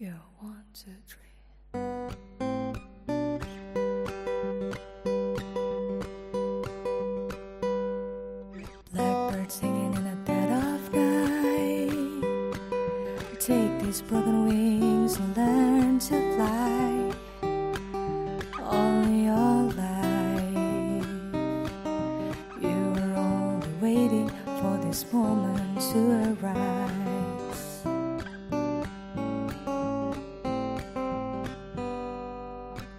You want to dream. Blackbird singing in the dead of night. Take these broken wings and learn to fly. All your life, you were only waiting for this moment to arise.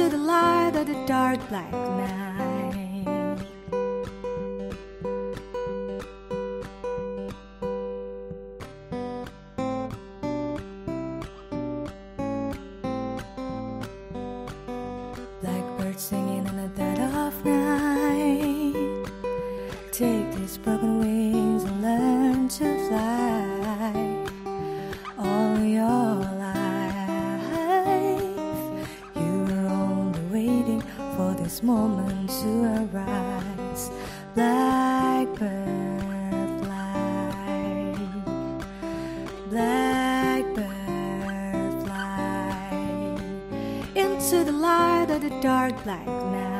into the light of the dark black night. Blackbird singing in the dead of night. Take these broken wings and learn to fly. This moment to arise. Blackbird fly, blackbird fly into the light of the dark black night.